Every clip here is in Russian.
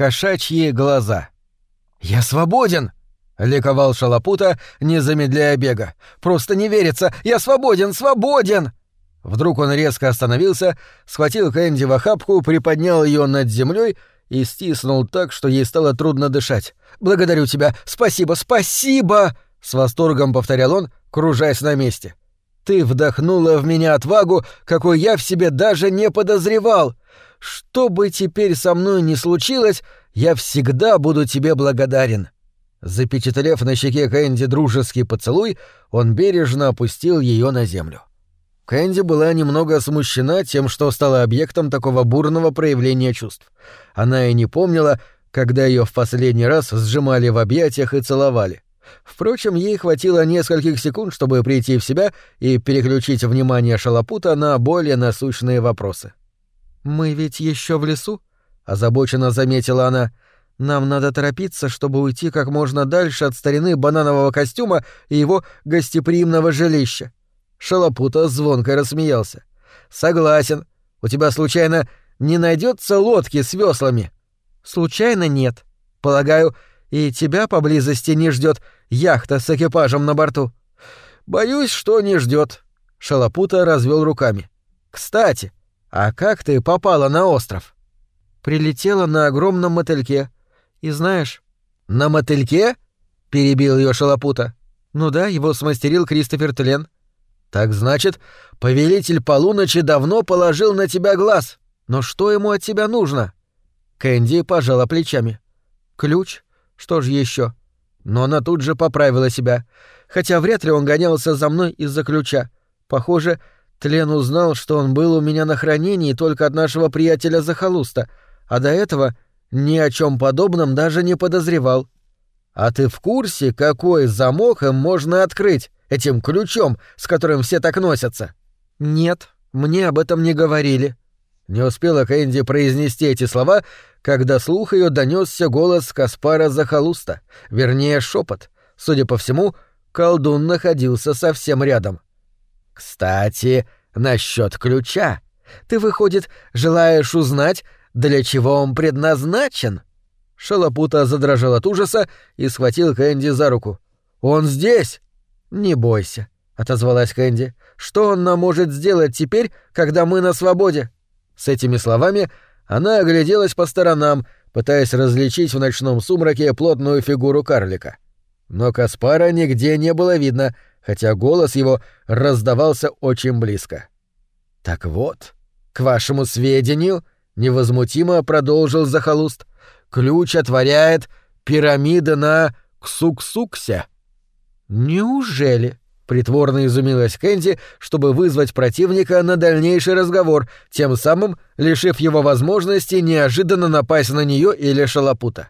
кошачьи глаза. «Я свободен!» — ликовал Шалопута, не замедляя бега. «Просто не верится! Я свободен! Свободен!» Вдруг он резко остановился, схватил Кэнди в охапку, приподнял ее над землей и стиснул так, что ей стало трудно дышать. «Благодарю тебя! Спасибо! Спасибо!» — с восторгом повторял он, кружась на месте. «Ты вдохнула в меня отвагу, какой я в себе даже не подозревал! Что бы теперь со мной ни случилось, я всегда буду тебе благодарен!» Запечатлев на щеке Кэнди дружеский поцелуй, он бережно опустил ее на землю. Кэнди была немного смущена тем, что стала объектом такого бурного проявления чувств. Она и не помнила, когда ее в последний раз сжимали в объятиях и целовали. Впрочем, ей хватило нескольких секунд, чтобы прийти в себя и переключить внимание Шалопута на более насущные вопросы. «Мы ведь еще в лесу?» — озабоченно заметила она. «Нам надо торопиться, чтобы уйти как можно дальше от старины бананового костюма и его гостеприимного жилища». Шалопута звонко рассмеялся. «Согласен. У тебя, случайно, не найдется лодки с веслами?» «Случайно нет. Полагаю, и тебя поблизости не ждет яхта с экипажем на борту?» «Боюсь, что не ждет. Шалопута развел руками. «Кстати, а как ты попала на остров?» «Прилетела на огромном мотыльке. И знаешь...» «На мотыльке?» — перебил ее Шалопута. «Ну да, его смастерил Кристофер Тлен». «Так значит, повелитель полуночи давно положил на тебя глаз. Но что ему от тебя нужно?» Кэнди пожала плечами. «Ключ? Что же еще? Но она тут же поправила себя. Хотя вряд ли он гонялся за мной из-за ключа. Похоже, Тлен узнал, что он был у меня на хранении только от нашего приятеля Захолуста, а до этого ни о чем подобном даже не подозревал. А ты в курсе, какой замок им можно открыть? этим ключом, с которым все так носятся? Нет, мне об этом не говорили. Не успела Кэнди произнести эти слова, когда слух ее донесся голос Каспара Захалуста, вернее, шепот. Судя по всему, колдун находился совсем рядом. Кстати, насчет ключа. Ты, выходит, желаешь узнать, для чего он предназначен? Шалопута задрожал от ужаса и схватил Кэнди за руку. «Он здесь!» «Не бойся», — отозвалась Кэнди. «Что он нам может сделать теперь, когда мы на свободе?» С этими словами она огляделась по сторонам, пытаясь различить в ночном сумраке плотную фигуру карлика. Но Каспара нигде не было видно, хотя голос его раздавался очень близко. «Так вот, к вашему сведению», — невозмутимо продолжил Захолуст, — «ключ отворяет пирамида на Ксуксуксе». «Неужели?» — притворно изумилась Кэнди, чтобы вызвать противника на дальнейший разговор, тем самым лишив его возможности неожиданно напасть на нее или шалопута.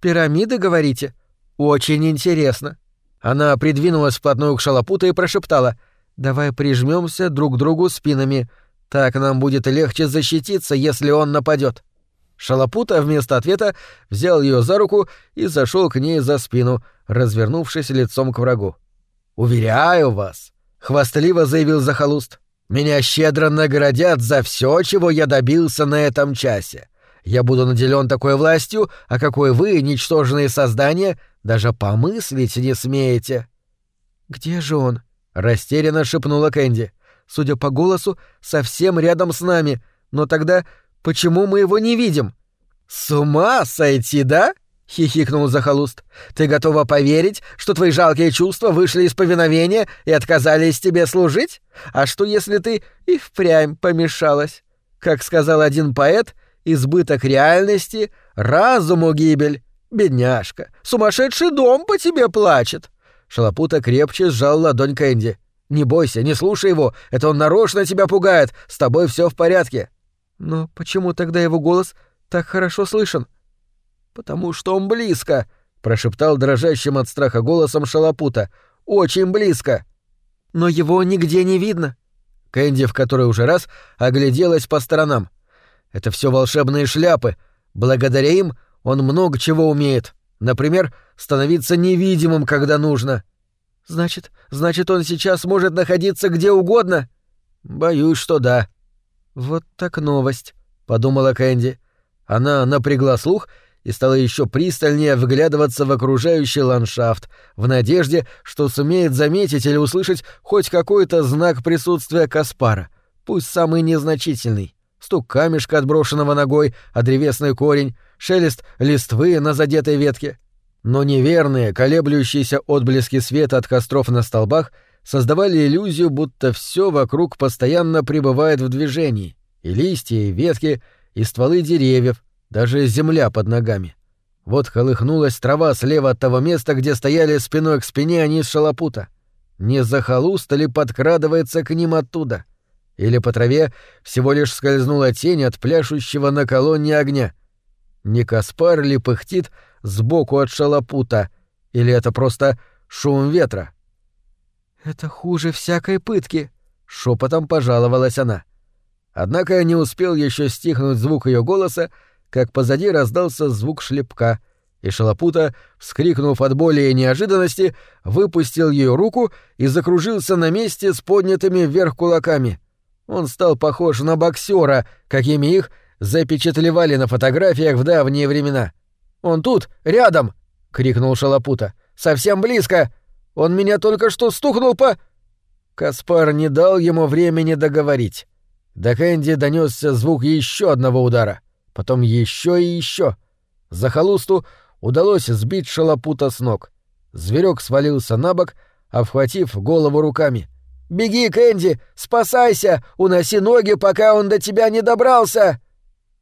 «Пирамиды, говорите? Очень интересно». Она придвинулась вплотную к шалопуту и прошептала «Давай прижмемся друг к другу спинами. Так нам будет легче защититься, если он нападет. Шалопута вместо ответа взял ее за руку и зашел к ней за спину, развернувшись лицом к врагу. «Уверяю вас», — хвастливо заявил Захолуст, — «меня щедро наградят за все, чего я добился на этом часе. Я буду наделен такой властью, о какой вы, ничтожные создания, даже помыслить не смеете». «Где же он?» — растерянно шепнула Кэнди. «Судя по голосу, совсем рядом с нами, но тогда Почему мы его не видим?» «С ума сойти, да?» — хихикнул Захолуст. «Ты готова поверить, что твои жалкие чувства вышли из повиновения и отказались тебе служить? А что, если ты и впрямь помешалась? Как сказал один поэт, избыток реальности — разуму гибель. Бедняжка, сумасшедший дом по тебе плачет». Шалопута крепче сжал ладонь Кэнди. «Не бойся, не слушай его, это он нарочно тебя пугает, с тобой все в порядке». Но почему тогда его голос так хорошо слышен? Потому что он близко, прошептал дрожащим от страха голосом Шалопута. Очень близко. Но его нигде не видно. Кэнди в который уже раз огляделась по сторонам. Это все волшебные шляпы. Благодаря им он много чего умеет. Например, становиться невидимым, когда нужно. Значит, значит, он сейчас может находиться где угодно? Боюсь, что да. «Вот так новость», — подумала Кэнди. Она напрягла слух и стала еще пристальнее вглядываться в окружающий ландшафт, в надежде, что сумеет заметить или услышать хоть какой-то знак присутствия Каспара, пусть самый незначительный. Стук камешка, отброшенного ногой, а древесный корень, шелест листвы на задетой ветке. Но неверные, колеблющиеся отблески света от костров на столбах создавали иллюзию, будто все вокруг постоянно пребывает в движении, и листья, и ветки, и стволы деревьев, даже земля под ногами. Вот колыхнулась трава слева от того места, где стояли спиной к спине они с шалопута. Не захолуст ли подкрадывается к ним оттуда? Или по траве всего лишь скользнула тень от пляшущего на колонне огня? Не Каспар ли пыхтит сбоку от шалопута? Или это просто шум ветра? «Это хуже всякой пытки», — шепотом пожаловалась она. Однако не успел еще стихнуть звук ее голоса, как позади раздался звук шлепка, и Шалопута, вскрикнув от боли и неожиданности, выпустил ее руку и закружился на месте с поднятыми вверх кулаками. Он стал похож на боксера, какими их запечатлевали на фотографиях в давние времена. «Он тут, рядом!» — крикнул Шалопута. «Совсем близко! Он меня только что стукнул по...» Каспар не дал ему времени договорить. До Кэнди донесся звук еще одного удара — потом еще и еще. За холусту удалось сбить шалопута с ног. Зверек свалился на бок, обхватив голову руками. «Беги, Кэнди! Спасайся! Уноси ноги, пока он до тебя не добрался!»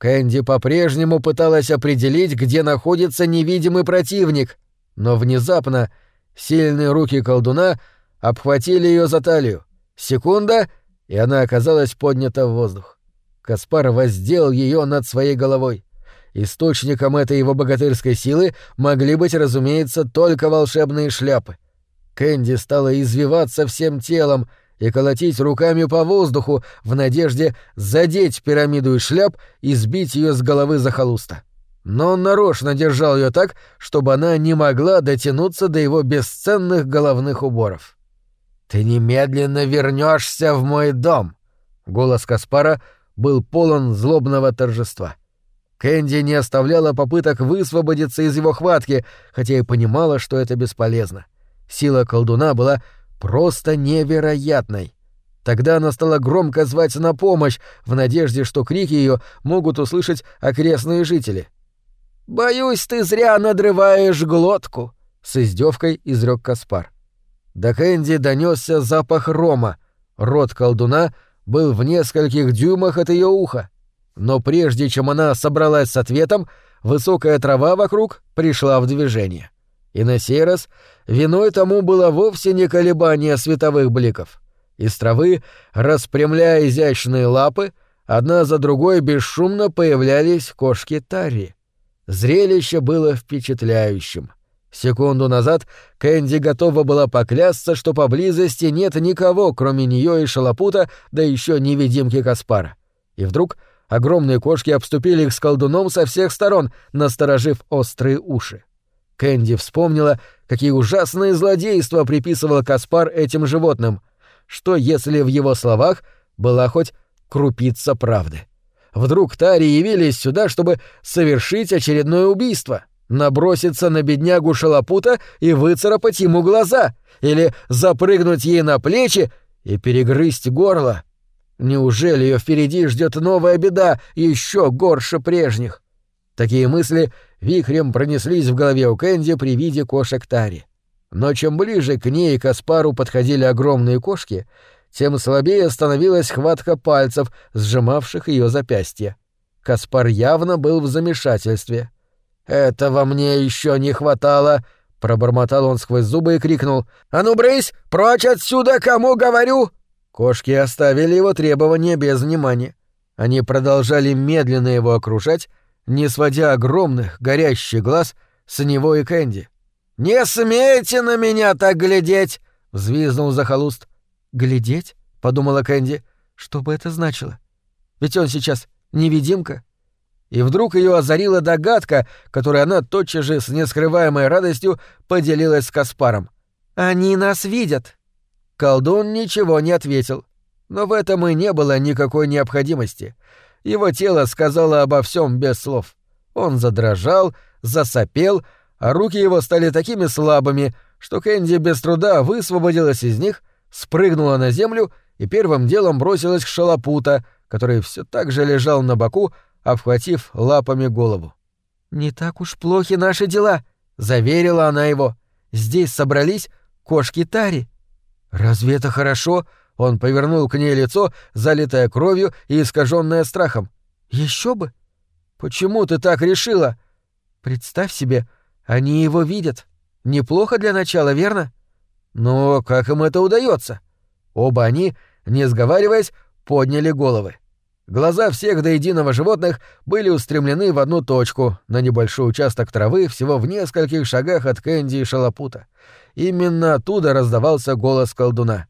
Кэнди по-прежнему пыталась определить, где находится невидимый противник, но внезапно сильные руки колдуна обхватили ее за талию. Секунда, и она оказалась поднята в воздух. Каспар воздел ее над своей головой. Источником этой его богатырской силы могли быть, разумеется, только волшебные шляпы. Кэнди стала извиваться всем телом и колотить руками по воздуху в надежде задеть пирамиду из шляп и сбить ее с головы захолуста. Но он нарочно держал ее так, чтобы она не могла дотянуться до его бесценных головных уборов. «Ты немедленно вернешься в мой дом!» Голос Каспара — был полон злобного торжества. Кэнди не оставляла попыток высвободиться из его хватки, хотя и понимала, что это бесполезно. Сила колдуна была просто невероятной. Тогда она стала громко звать на помощь, в надежде, что крики ее могут услышать окрестные жители. «Боюсь, ты зря надрываешь глотку», — с издевкой изрек Каспар. До Кэнди донесся запах рома. Рот колдуна — был в нескольких дюймах от ее уха. Но прежде чем она собралась с ответом, высокая трава вокруг пришла в движение. И на сей раз виной тому было вовсе не колебание световых бликов. Из травы, распрямляя изящные лапы, одна за другой бесшумно появлялись кошки Тари. Зрелище было впечатляющим. Секунду назад Кэнди готова была поклясться, что поблизости нет никого, кроме нее и шалопута, да еще невидимки Каспара. И вдруг огромные кошки обступили их с колдуном со всех сторон, насторожив острые уши. Кэнди вспомнила, какие ужасные злодейства приписывал Каспар этим животным. Что, если в его словах была хоть крупица правды? Вдруг Тари явились сюда, чтобы совершить очередное убийство — наброситься на беднягу шалопута и выцарапать ему глаза, или запрыгнуть ей на плечи и перегрызть горло. Неужели ее впереди ждет новая беда, еще горше прежних? Такие мысли вихрем пронеслись в голове у Кэнди при виде кошек Тари. Но чем ближе к ней и Каспару подходили огромные кошки, тем слабее становилась хватка пальцев, сжимавших ее запястье. Каспар явно был в замешательстве — «Этого мне еще не хватало!» — пробормотал он сквозь зубы и крикнул. «А ну, брысь! Прочь отсюда, кому говорю!» Кошки оставили его требования без внимания. Они продолжали медленно его окружать, не сводя огромных, горящих глаз с него и Кэнди. «Не смейте на меня так глядеть!» — взвизнул захолуст. «Глядеть?» — подумала Кэнди. «Что бы это значило? Ведь он сейчас невидимка» и вдруг ее озарила догадка, которой она тотчас же с нескрываемой радостью поделилась с Каспаром. «Они нас видят!» Колдун ничего не ответил. Но в этом и не было никакой необходимости. Его тело сказало обо всем без слов. Он задрожал, засопел, а руки его стали такими слабыми, что Кэнди без труда высвободилась из них, спрыгнула на землю и первым делом бросилась к шалопута, который все так же лежал на боку, обхватив лапами голову. «Не так уж плохи наши дела», — заверила она его. «Здесь собрались кошки Тари». «Разве это хорошо?» — он повернул к ней лицо, залитое кровью и искаженное страхом. Еще бы. Почему ты так решила? Представь себе, они его видят. Неплохо для начала, верно? Но как им это удается? Оба они, не сговариваясь, подняли головы. Глаза всех до единого животных были устремлены в одну точку, на небольшой участок травы всего в нескольких шагах от Кэнди и Шалопута. Именно оттуда раздавался голос колдуна.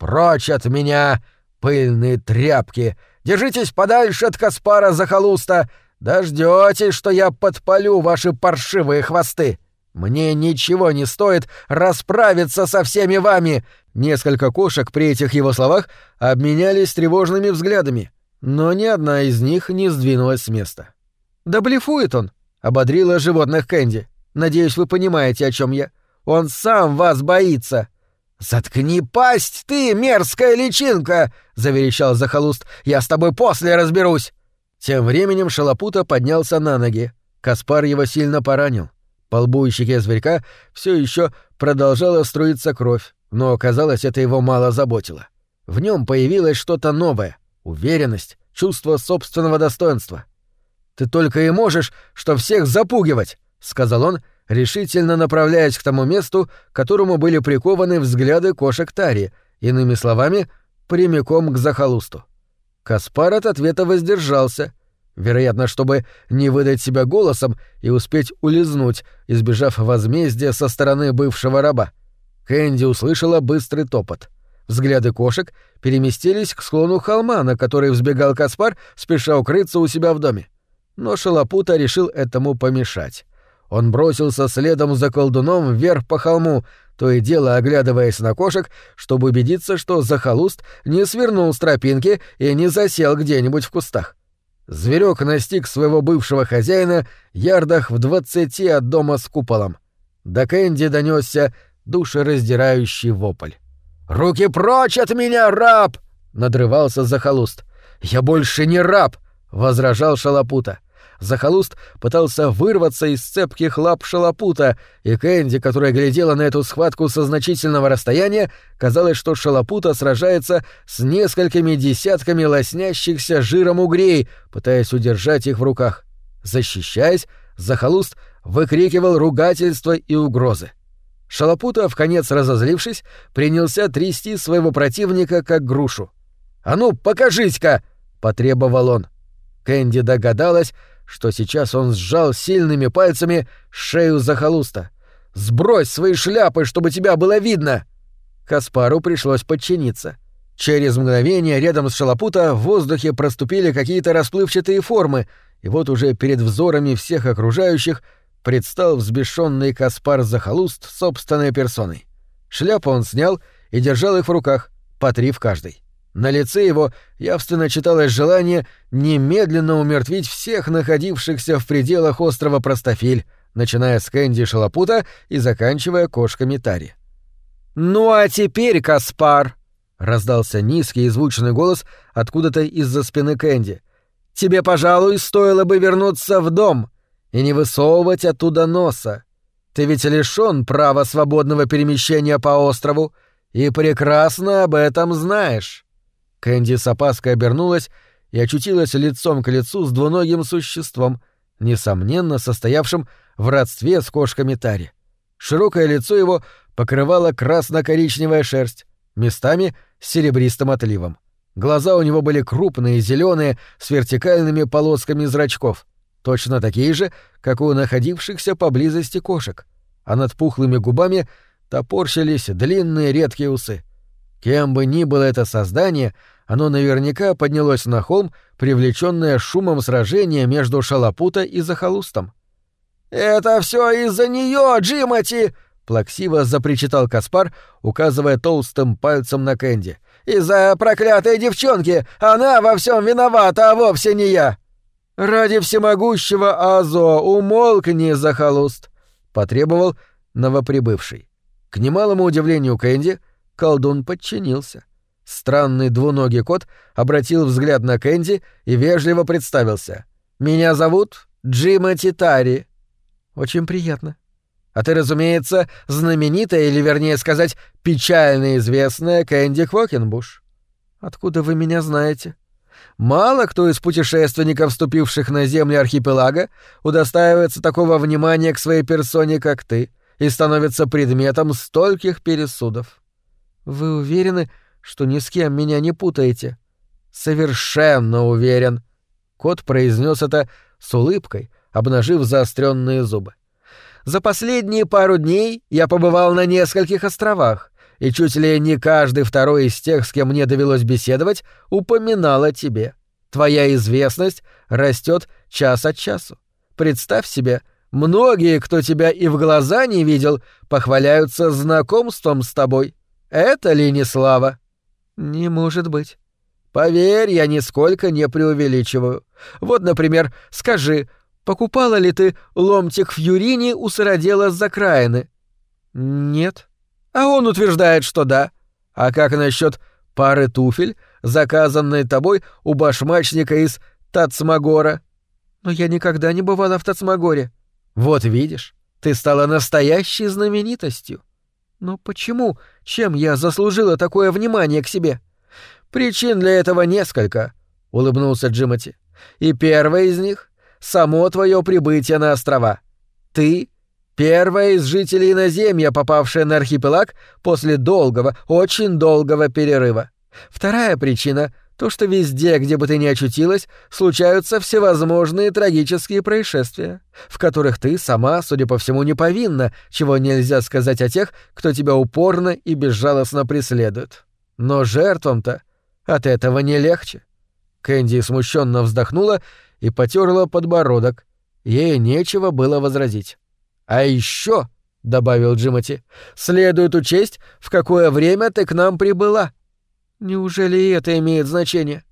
«Прочь от меня, пыльные тряпки! Держитесь подальше от Каспара Захолуста! Дождётесь, что я подпалю ваши паршивые хвосты! Мне ничего не стоит расправиться со всеми вами!» Несколько кошек при этих его словах обменялись тревожными взглядами, но ни одна из них не сдвинулась с места. «Да блефует он!» — ободрила животных Кэнди. «Надеюсь, вы понимаете, о чем я. Он сам вас боится!» «Заткни пасть, ты, мерзкая личинка!» — заверещал Захолуст. «Я с тобой после разберусь!» Тем временем Шалопута поднялся на ноги. Каспар его сильно поранил. По лбу и щеке зверька все еще продолжала струиться кровь, но, казалось, это его мало заботило. В нем появилось что-то новое — уверенность, чувство собственного достоинства. «Ты только и можешь, что всех запугивать!» — сказал он, решительно направляясь к тому месту, к которому были прикованы взгляды кошек Тари, иными словами, прямиком к захолусту. Каспар от ответа воздержался, вероятно, чтобы не выдать себя голосом и успеть улизнуть, избежав возмездия со стороны бывшего раба. Кэнди услышала быстрый топот. Взгляды кошек переместились к склону холма, на который взбегал Каспар, спеша укрыться у себя в доме. Но Шалопута решил этому помешать. Он бросился следом за колдуном вверх по холму, то и дело оглядываясь на кошек, чтобы убедиться, что захолуст не свернул с тропинки и не засел где-нибудь в кустах. Зверек настиг своего бывшего хозяина ярдах в двадцати от дома с куполом. До Кэнди донесся душераздирающий вопль. «Руки прочь от меня, раб!» — надрывался захолуст. «Я больше не раб!» — возражал Шалопута. Захолуст пытался вырваться из цепких лап шалопута, и Кэнди, которая глядела на эту схватку со значительного расстояния, казалось, что шалопута сражается с несколькими десятками лоснящихся жиром угрей, пытаясь удержать их в руках. Защищаясь, Захолуст выкрикивал ругательства и угрозы. Шалопута, в конец разозлившись, принялся трясти своего противника как грушу. «А ну, покажись-ка!» — потребовал он. Кэнди догадалась, что сейчас он сжал сильными пальцами шею захолуста. «Сбрось свои шляпы, чтобы тебя было видно!» Каспару пришлось подчиниться. Через мгновение рядом с шалопута в воздухе проступили какие-то расплывчатые формы, и вот уже перед взорами всех окружающих предстал взбешенный Каспар Захолуст собственной персоной. Шляпу он снял и держал их в руках, по три в каждой. На лице его явственно читалось желание немедленно умертвить всех находившихся в пределах острова Простофиль, начиная с Кэнди Шалопута и заканчивая кошками Тари. «Ну а теперь, Каспар!» — раздался низкий и звучный голос откуда-то из-за спины Кэнди. «Тебе, пожалуй, стоило бы вернуться в дом и не высовывать оттуда носа. Ты ведь лишён права свободного перемещения по острову и прекрасно об этом знаешь». Кэнди с опаской обернулась и очутилась лицом к лицу с двуногим существом, несомненно состоявшим в родстве с кошками Тари. Широкое лицо его покрывала красно-коричневая шерсть, местами с серебристым отливом. Глаза у него были крупные, зеленые, с вертикальными полосками зрачков, точно такие же, как у находившихся поблизости кошек, а над пухлыми губами топорщились длинные редкие усы. Кем бы ни было это создание, оно наверняка поднялось на холм, привлеченное шумом сражения между Шалопута и Захолустом. «Это все из-за нее, Джимати!» — плаксиво запричитал Каспар, указывая толстым пальцем на Кэнди. «Из-за проклятой девчонки! Она во всем виновата, а вовсе не я!» «Ради всемогущего Азо, умолкни, захолуст!» — потребовал новоприбывший. К немалому удивлению Кэнди, колдун подчинился. Странный двуногий кот обратил взгляд на Кэнди и вежливо представился. «Меня зовут Джима Титари». «Очень приятно», а ты, разумеется, знаменитая, или, вернее сказать, печально известная Кэнди Квокенбуш. Откуда вы меня знаете? Мало кто из путешественников, вступивших на земли архипелага, удостаивается такого внимания к своей персоне, как ты, и становится предметом стольких пересудов. Вы уверены, что ни с кем меня не путаете? Совершенно уверен. Кот произнес это с улыбкой, обнажив заостренные зубы. За последние пару дней я побывал на нескольких островах, и чуть ли не каждый второй из тех, с кем мне довелось беседовать, упоминал о тебе. Твоя известность растет час от часу. Представь себе, многие, кто тебя и в глаза не видел, похваляются знакомством с тобой. Это ли не слава? Не может быть. Поверь, я нисколько не преувеличиваю. Вот, например, скажи, покупала ли ты ломтик в Юрине у сыродела с закраины? Нет. А он утверждает, что да. А как насчет пары туфель, заказанной тобой у башмачника из Тацмагора? Но я никогда не бывала в Тацмагоре. Вот видишь, ты стала настоящей знаменитостью. Но почему? Чем я заслужила такое внимание к себе? Причин для этого несколько, улыбнулся Джимати. И первая из них само твое прибытие на острова. Ты — первая из жителей наземья, попавшая на архипелаг после долгого, очень долгого перерыва. Вторая причина — то, что везде, где бы ты ни очутилась, случаются всевозможные трагические происшествия, в которых ты сама, судя по всему, не повинна, чего нельзя сказать о тех, кто тебя упорно и безжалостно преследует. Но жертвам-то от этого не легче. Кэнди смущенно вздохнула и потерла подбородок. Ей нечего было возразить. «А еще, добавил Джимати, — «следует учесть, в какое время ты к нам прибыла». «Неужели это имеет значение?»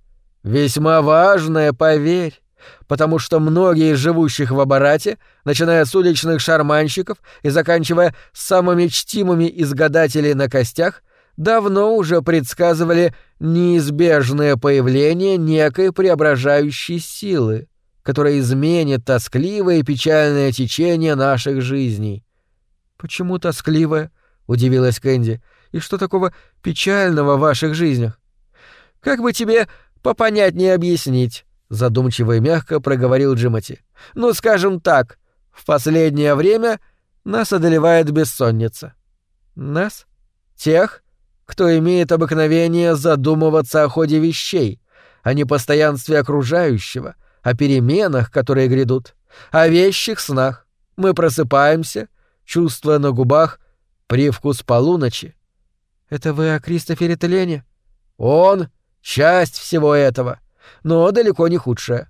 «Весьма важное, поверь» потому что многие из живущих в Абарате, начиная с уличных шарманщиков и заканчивая самыми чтимыми из гадателей на костях, давно уже предсказывали неизбежное появление некой преображающей силы, которая изменит тоскливое и печальное течение наших жизней. «Почему тоскливое?» — удивилась Кэнди. «И что такого печального в ваших жизнях?» «Как бы тебе попонятнее объяснить?» — задумчиво и мягко проговорил Джимати. «Ну, скажем так, в последнее время нас одолевает бессонница». «Нас? Тех, кто имеет обыкновение задумываться о ходе вещей, о непостоянстве окружающего, о переменах, которые грядут, о вещих снах. Мы просыпаемся, чувствуя на губах привкус полуночи. Это вы о Кристофере Телене? Он — часть всего этого, но далеко не худшая.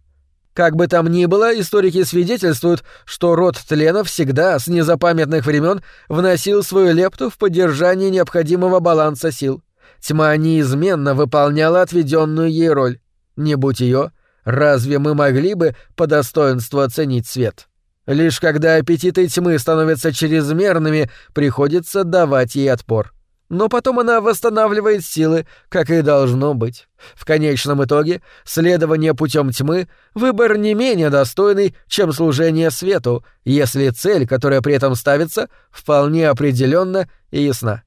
Как бы там ни было, историки свидетельствуют, что род Тленов всегда с незапамятных времен вносил свою лепту в поддержание необходимого баланса сил. Тьма неизменно выполняла отведенную ей роль. Не будь ее, разве мы могли бы по достоинству оценить свет? Лишь когда аппетиты тьмы становятся чрезмерными, приходится давать ей отпор но потом она восстанавливает силы, как и должно быть. В конечном итоге, следование путем тьмы — выбор не менее достойный, чем служение свету, если цель, которая при этом ставится, вполне определенна и ясна.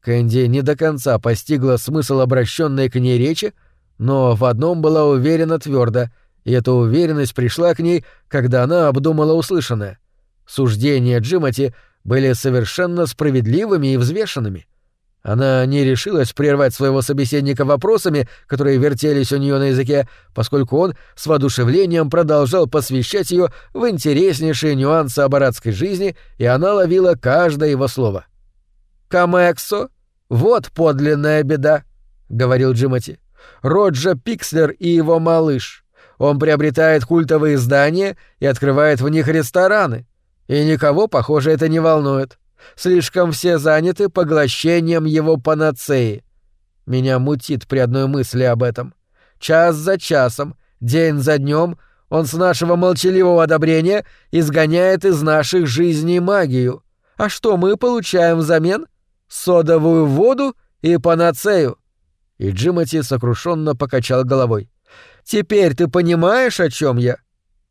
Кэнди не до конца постигла смысл обращенной к ней речи, но в одном была уверена твердо, и эта уверенность пришла к ней, когда она обдумала услышанное. Суждения Джимати были совершенно справедливыми и взвешенными — она не решилась прервать своего собеседника вопросами, которые вертелись у нее на языке, поскольку он с воодушевлением продолжал посвящать ее в интереснейшие нюансы абаратской жизни, и она ловила каждое его слово. «Камексо? Вот подлинная беда», — говорил Джимати. «Роджа Пикслер и его малыш. Он приобретает культовые здания и открывает в них рестораны. И никого, похоже, это не волнует. Слишком все заняты поглощением его панацеи. Меня мутит при одной мысли об этом. Час за часом, день за днем Он с нашего молчаливого одобрения изгоняет из наших жизней магию. А что мы получаем взамен? Содовую воду и панацею. И Джимати сокрушенно покачал головой. Теперь ты понимаешь, о чем я?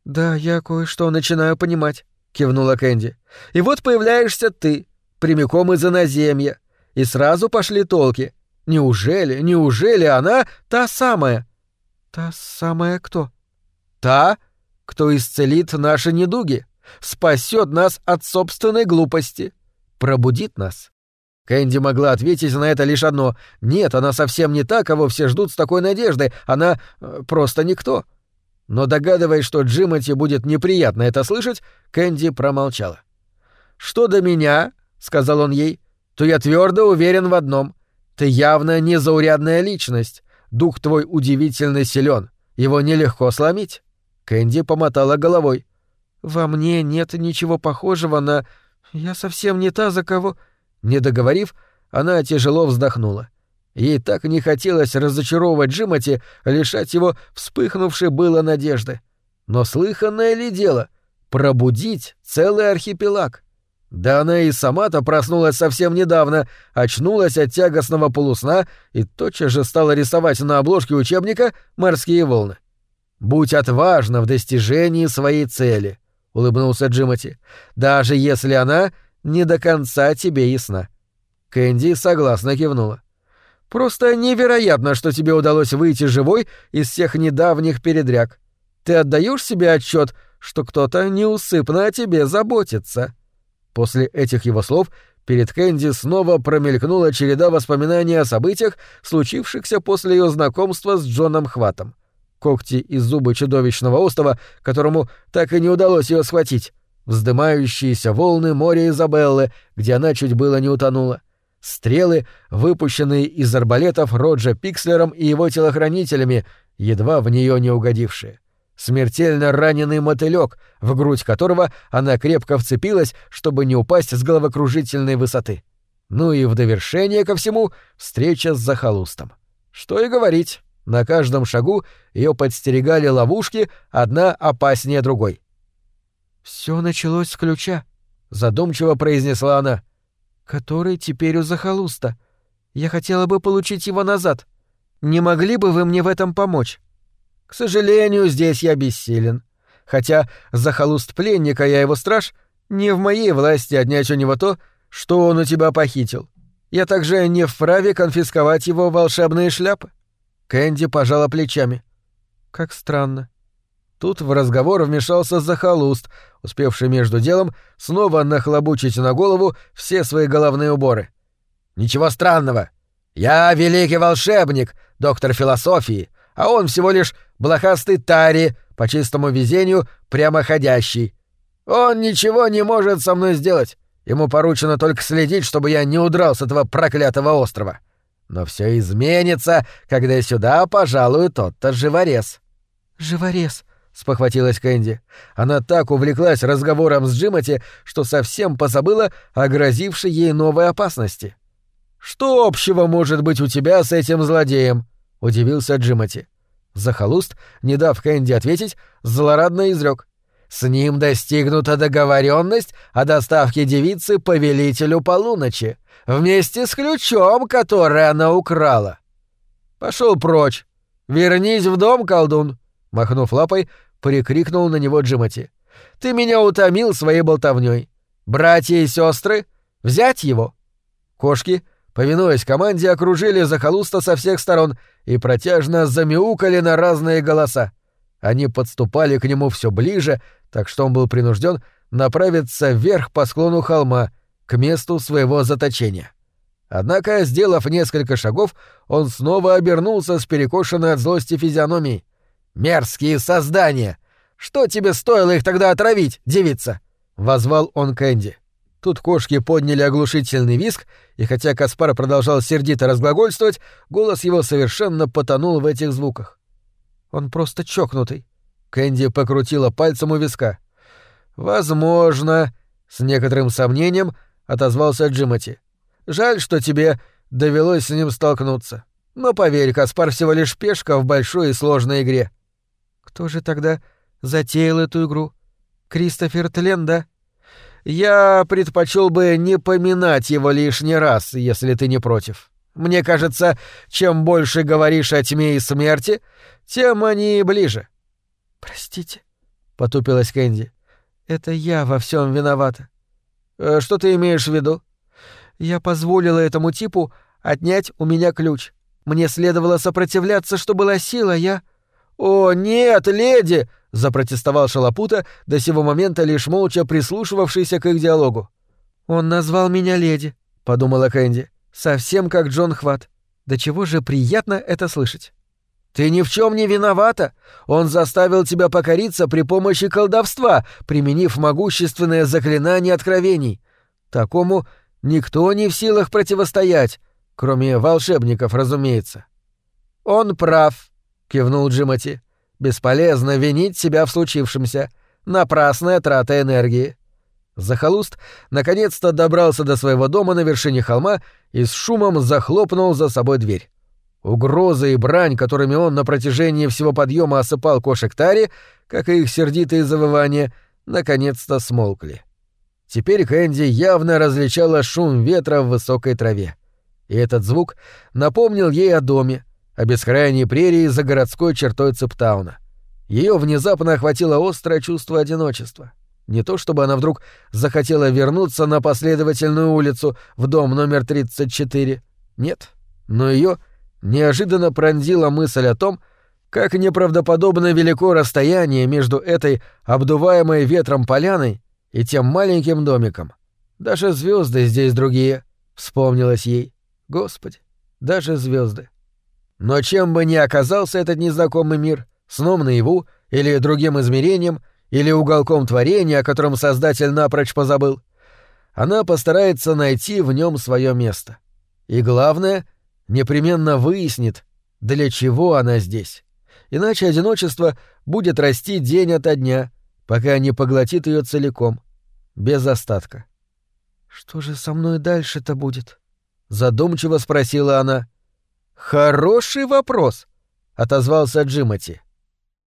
Да, я кое-что начинаю понимать, кивнула Кэнди. И вот появляешься ты, прямиком из иноземья. И сразу пошли толки. Неужели, неужели она та самая? Та самая кто? Та, кто исцелит наши недуги, спасет нас от собственной глупости, пробудит нас. Кэнди могла ответить на это лишь одно. Нет, она совсем не та, кого все ждут с такой надеждой. Она э, просто никто. Но догадываясь, что Джимати будет неприятно это слышать, Кэнди промолчала. «Что до меня», — сказал он ей, — «то я твердо уверен в одном. Ты явно незаурядная личность. Дух твой удивительно силен. Его нелегко сломить». Кэнди помотала головой. «Во мне нет ничего похожего на... Я совсем не та, за кого...» Не договорив, она тяжело вздохнула. Ей так не хотелось разочаровывать Джимати, лишать его вспыхнувшей было надежды. Но слыханное ли дело? Пробудить целый архипелаг? Да она и сама-то проснулась совсем недавно, очнулась от тягостного полусна и тотчас же стала рисовать на обложке учебника морские волны. «Будь отважна в достижении своей цели», — улыбнулся Джимати, «даже если она не до конца тебе ясна». Кэнди согласно кивнула. «Просто невероятно, что тебе удалось выйти живой из всех недавних передряг. Ты отдаешь себе отчет, что кто-то неусыпно о тебе заботится?» После этих его слов перед Кэнди снова промелькнула череда воспоминаний о событиях, случившихся после ее знакомства с Джоном Хватом. Когти и зубы чудовищного острова, которому так и не удалось ее схватить, вздымающиеся волны моря Изабеллы, где она чуть было не утонула, стрелы, выпущенные из арбалетов Роджа Пикслером и его телохранителями, едва в нее не угодившие. Смертельно раненый мотылек, в грудь которого она крепко вцепилась, чтобы не упасть с головокружительной высоты. Ну и в довершение ко всему встреча с захолустом. Что и говорить, на каждом шагу ее подстерегали ловушки, одна опаснее другой. Все началось с ключа, задумчиво произнесла она, который теперь у захолуста. Я хотела бы получить его назад. Не могли бы вы мне в этом помочь? К сожалению, здесь я бессилен. Хотя захолуст пленника я его страж, не в моей власти отнять у него то, что он у тебя похитил. Я также не вправе конфисковать его волшебные шляпы. Кэнди пожала плечами. Как странно. Тут в разговор вмешался захолуст, успевший между делом снова нахлобучить на голову все свои головные уборы. «Ничего странного. Я великий волшебник, доктор философии, а он всего лишь блохастый Тари, по чистому везению прямоходящий. Он ничего не может со мной сделать. Ему поручено только следить, чтобы я не удрал с этого проклятого острова. Но все изменится, когда сюда пожалуй тот-то живорез. Живорез, спохватилась Кэнди. Она так увлеклась разговором с Джимати, что совсем позабыла о грозившей ей новой опасности. Что общего может быть у тебя с этим злодеем? удивился Джимати. Захолуст, не дав Кэнди ответить, злорадно изрек. С ним достигнута договоренность о доставке девицы повелителю полуночи вместе с ключом, который она украла. Пошел прочь. Вернись в дом, колдун, махнув лапой, прикрикнул на него Джимати. Ты меня утомил своей болтовней. Братья и сестры, взять его. Кошки, повинуясь команде, окружили захолуста со всех сторон и протяжно замяукали на разные голоса. Они подступали к нему все ближе, так что он был принужден направиться вверх по склону холма, к месту своего заточения. Однако, сделав несколько шагов, он снова обернулся с перекошенной от злости физиономией. «Мерзкие создания! Что тебе стоило их тогда отравить, девица?» — возвал он Кэнди. Тут кошки подняли оглушительный виск, и хотя Каспар продолжал сердито разглагольствовать, голос его совершенно потонул в этих звуках. «Он просто чокнутый». Кэнди покрутила пальцем у виска. «Возможно», — с некоторым сомнением отозвался Джимати. «Жаль, что тебе довелось с ним столкнуться. Но поверь, Каспар всего лишь пешка в большой и сложной игре». «Кто же тогда затеял эту игру? Кристофер Тлен, да? Я предпочел бы не поминать его лишний раз, если ты не против. Мне кажется, чем больше говоришь о тьме и смерти, тем они ближе. Простите, потупилась Кэнди. Это я во всем виновата. Э, что ты имеешь в виду? Я позволила этому типу отнять у меня ключ. Мне следовало сопротивляться, что была сила, я... «О, нет, леди!» — запротестовал Шалопута, до сего момента лишь молча прислушивавшийся к их диалогу. «Он назвал меня леди», — подумала Кэнди. «Совсем как Джон Хват. Да чего же приятно это слышать». «Ты ни в чем не виновата. Он заставил тебя покориться при помощи колдовства, применив могущественное заклинание откровений. Такому никто не в силах противостоять, кроме волшебников, разумеется». «Он прав», — кивнул Джимати. «Бесполезно винить себя в случившемся. Напрасная трата энергии». Захолуст наконец-то добрался до своего дома на вершине холма и с шумом захлопнул за собой дверь. Угрозы и брань, которыми он на протяжении всего подъема осыпал кошек Тари, как и их сердитые завывания, наконец-то смолкли. Теперь Кэнди явно различала шум ветра в высокой траве. И этот звук напомнил ей о доме, о бескрайней прерии за городской чертой Цептауна. Ее внезапно охватило острое чувство одиночества. Не то чтобы она вдруг захотела вернуться на последовательную улицу в дом номер 34. Нет. Но ее неожиданно пронзила мысль о том, как неправдоподобно велико расстояние между этой обдуваемой ветром поляной и тем маленьким домиком. Даже звезды здесь другие, вспомнилось ей. Господи, даже звезды. Но чем бы ни оказался этот незнакомый мир, сном наяву или другим измерением, или уголком творения, о котором Создатель напрочь позабыл, она постарается найти в нем свое место. И главное, непременно выяснит, для чего она здесь. Иначе одиночество будет расти день ото дня, пока не поглотит ее целиком, без остатка. «Что же со мной дальше-то будет?» — задумчиво спросила она. — «Хороший вопрос», — отозвался Джимати.